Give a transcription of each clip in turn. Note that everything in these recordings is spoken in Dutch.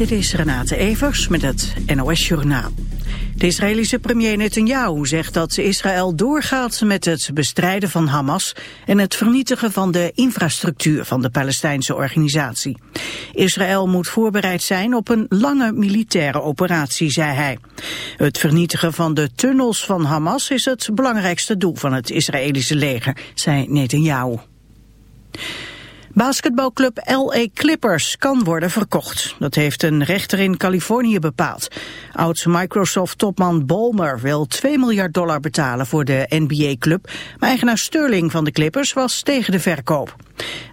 Dit is Renate Evers met het NOS Journaal. De Israëlische premier Netanyahu zegt dat Israël doorgaat met het bestrijden van Hamas en het vernietigen van de infrastructuur van de Palestijnse organisatie. Israël moet voorbereid zijn op een lange militaire operatie, zei hij. Het vernietigen van de tunnels van Hamas is het belangrijkste doel van het Israëlische leger, zei Netanyahu. Basketbalclub LA Clippers kan worden verkocht. Dat heeft een rechter in Californië bepaald. Oud-Microsoft-topman Bolmer wil 2 miljard dollar betalen voor de NBA-club. Maar eigenaar Sterling van de Clippers was tegen de verkoop.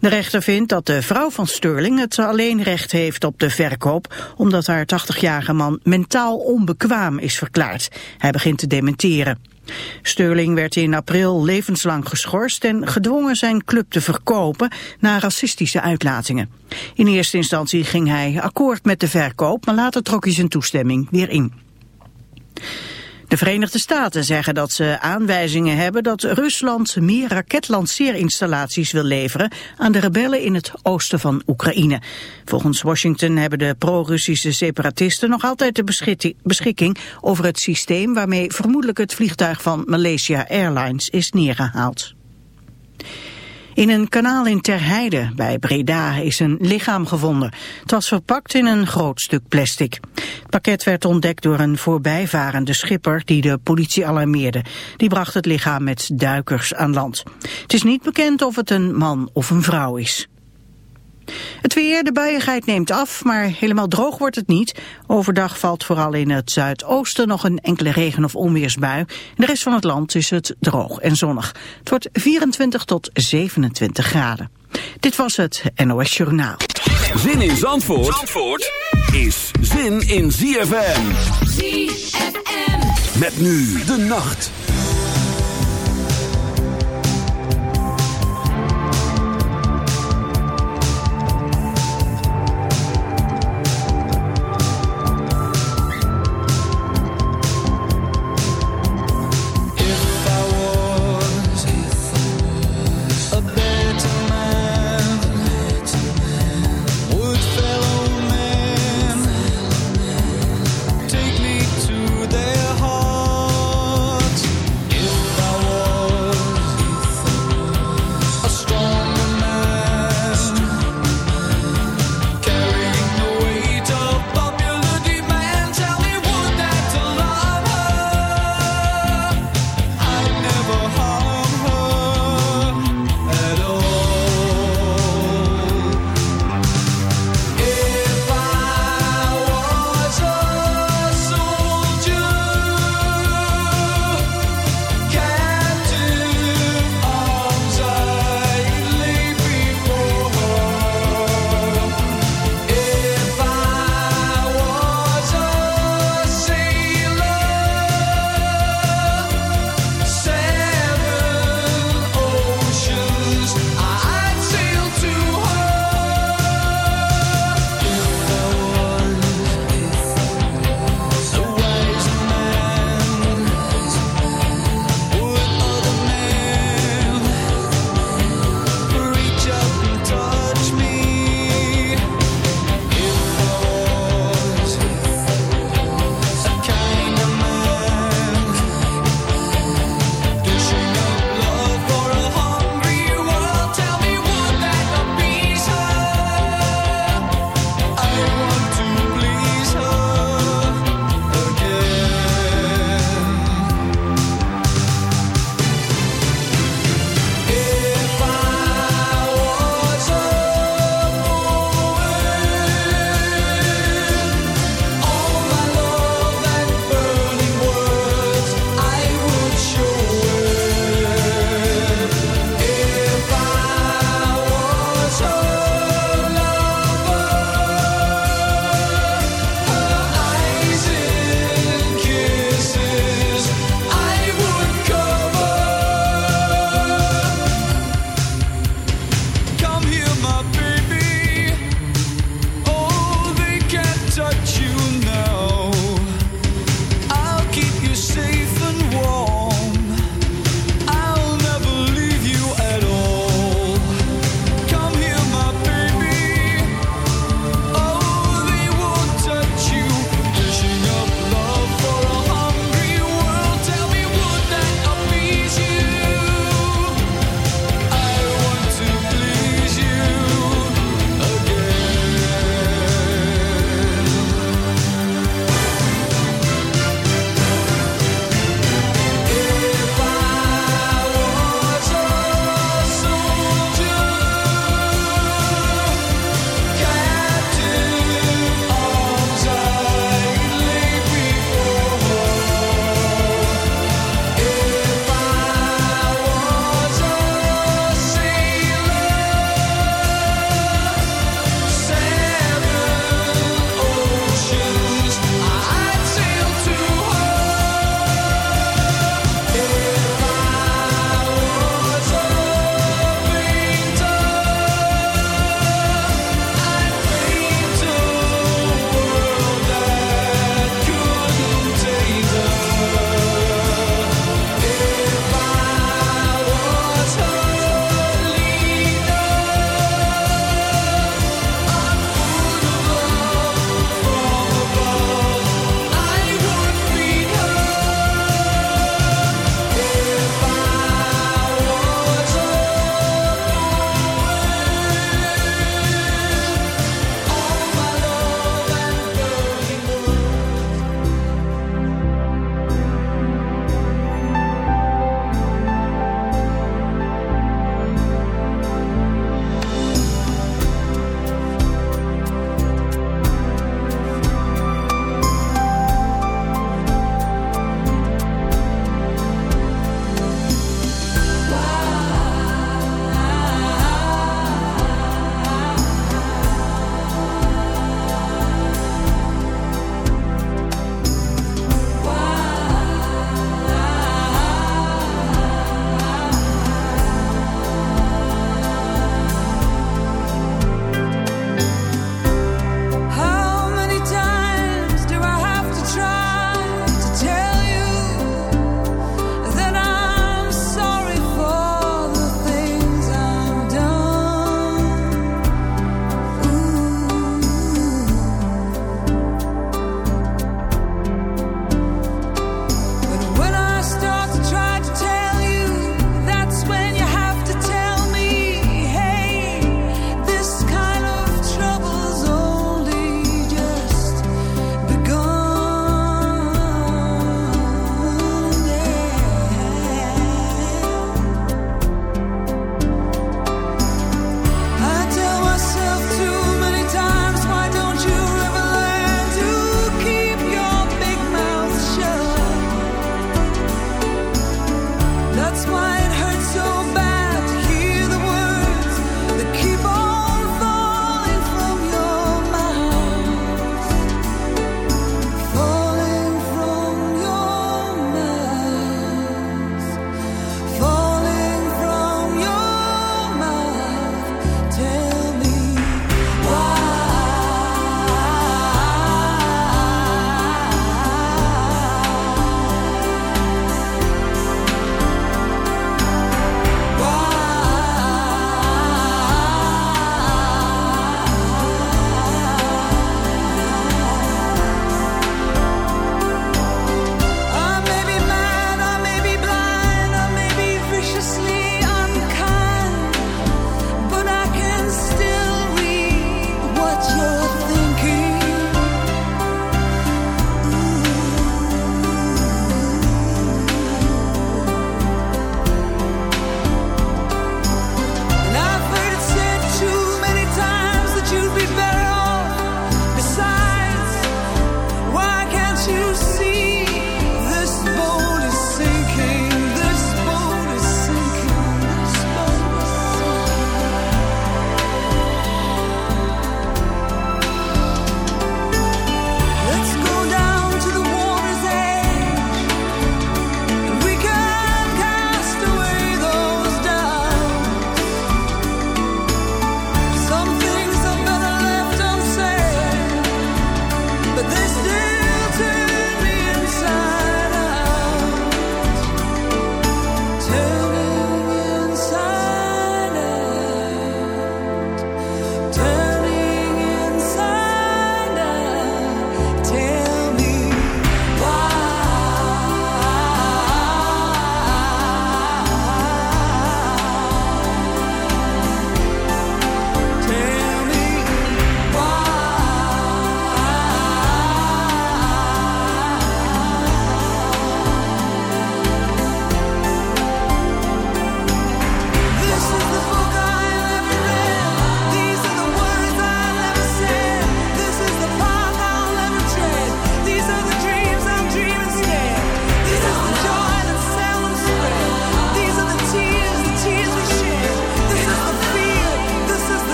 De rechter vindt dat de vrouw van Sterling het alleen recht heeft op de verkoop... omdat haar 80-jarige man mentaal onbekwaam is verklaard. Hij begint te dementeren. Sterling werd in april levenslang geschorst en gedwongen zijn club te verkopen na racistische uitlatingen. In eerste instantie ging hij akkoord met de verkoop, maar later trok hij zijn toestemming weer in. De Verenigde Staten zeggen dat ze aanwijzingen hebben dat Rusland meer raketlanceerinstallaties wil leveren aan de rebellen in het oosten van Oekraïne. Volgens Washington hebben de pro-Russische separatisten nog altijd de beschikking over het systeem waarmee vermoedelijk het vliegtuig van Malaysia Airlines is neergehaald. In een kanaal in Terheide bij Breda is een lichaam gevonden. Het was verpakt in een groot stuk plastic. Het pakket werd ontdekt door een voorbijvarende schipper die de politie alarmeerde. Die bracht het lichaam met duikers aan land. Het is niet bekend of het een man of een vrouw is. Het weer, de buiigheid neemt af, maar helemaal droog wordt het niet. Overdag valt vooral in het zuidoosten nog een enkele regen- of onweersbui. In de rest van het land is het droog en zonnig. Het wordt 24 tot 27 graden. Dit was het NOS Journaal. Zin in Zandvoort, Zandvoort is zin in ZFM. ZFM. Met nu de nacht.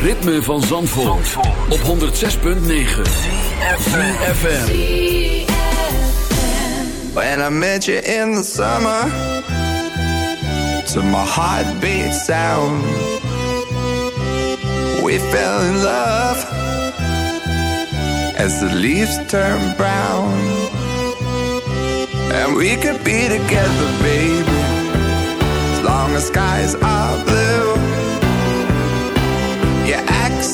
Ritme van Zandvoort, op 106.9 FM. When I met you in the summer To my heartbeat sound We fell in love As the leaves turn brown. And we could be together, baby As long as skies are blue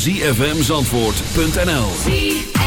www.zfmzandvoort.nl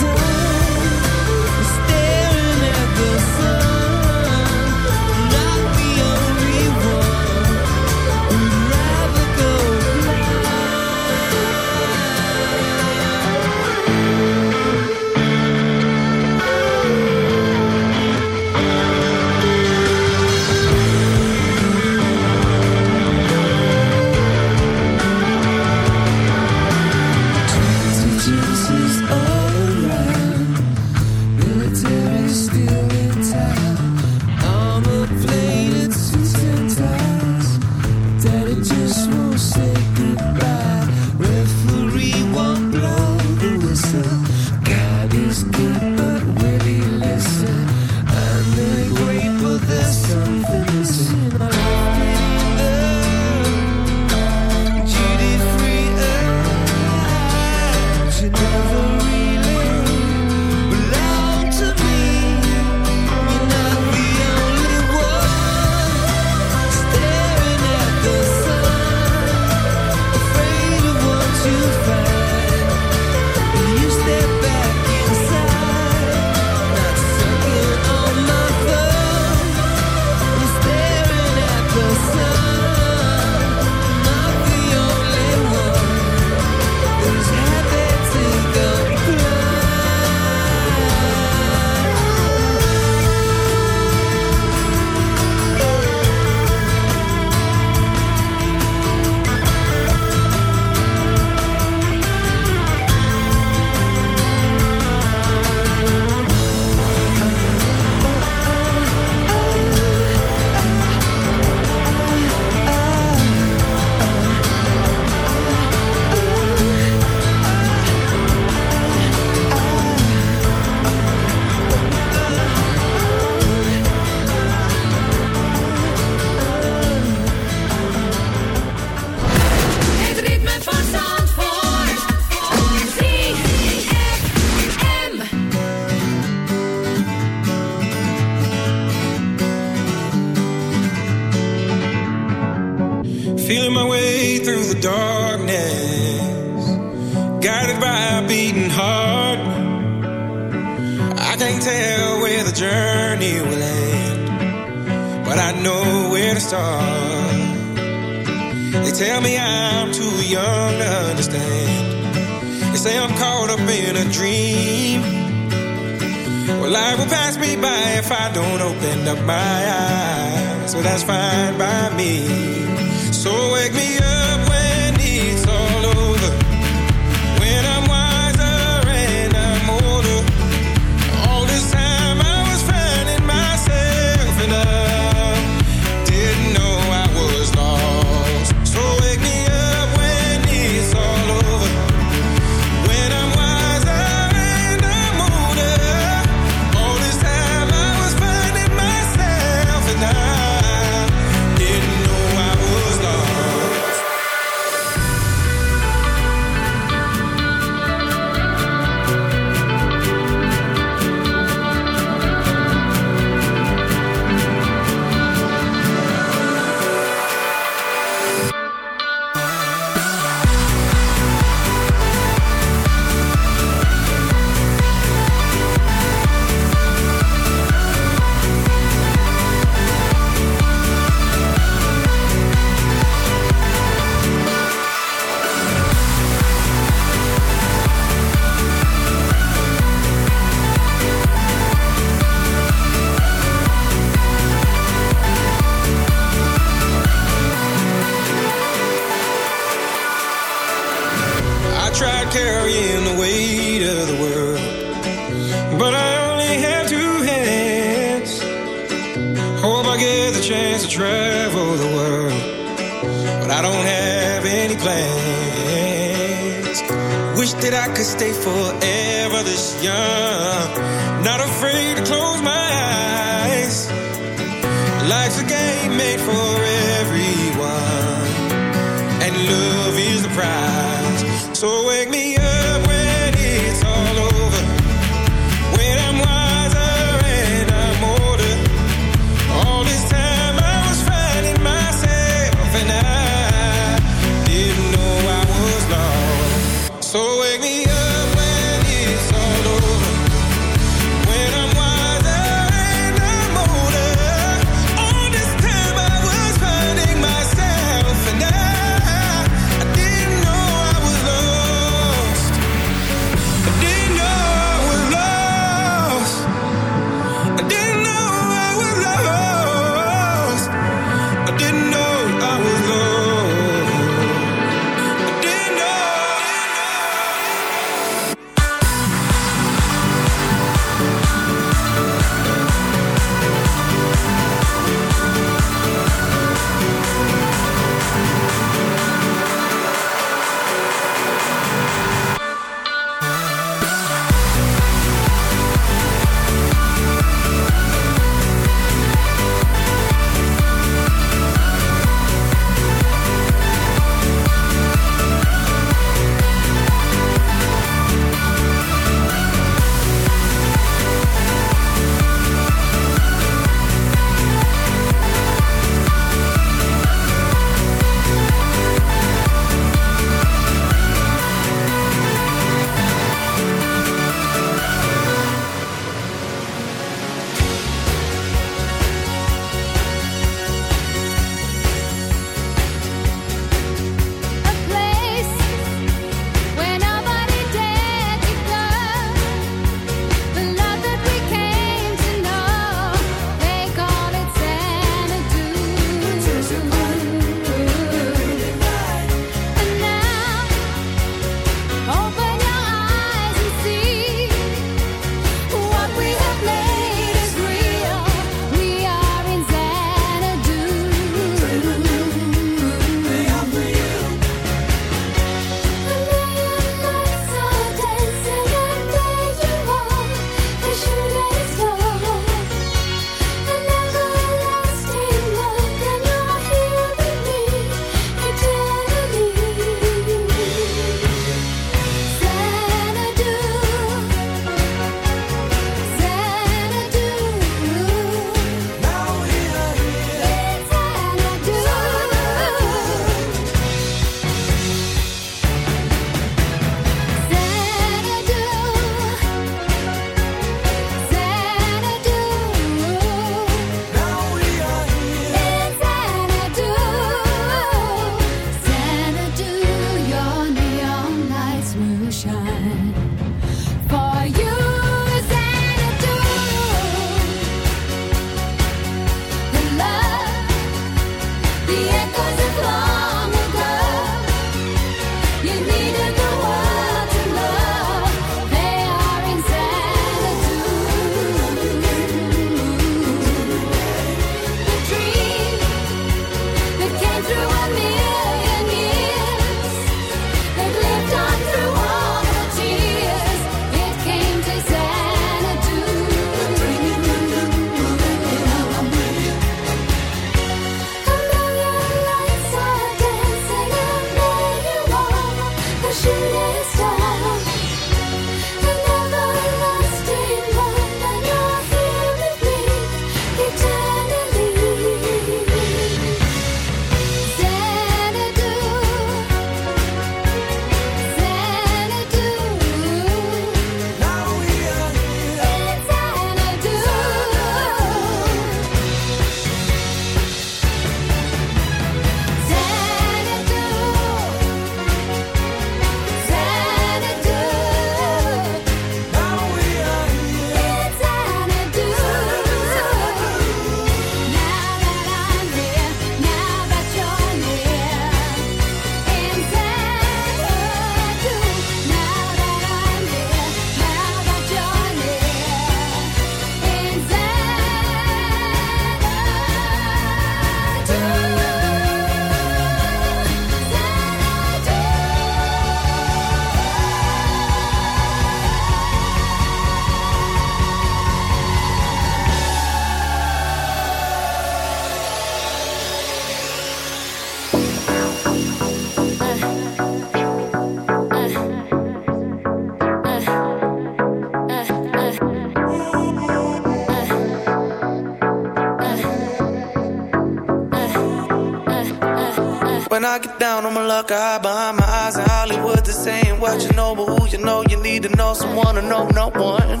on my luck, I hide behind my eyes in Hollywood. This ain't what you know, but who you know, you need to know someone to know no one.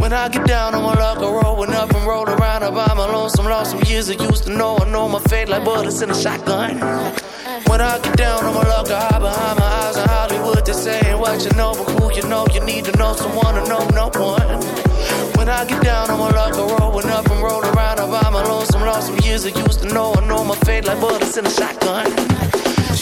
When I get down on my luck, I rollin' up and roll around. I buy my lonesome, lost some years I used to know. I know my fate like bullets in a shotgun. When I get down on my luck, I hide behind my eyes in Hollywood. This ain't what you know, but who you know, you need to know someone to know no one. When I get down on my luck, I rollin' up and roll around. I buy my lonesome, lost some years I used to know. I know my fate like bullets in a shotgun.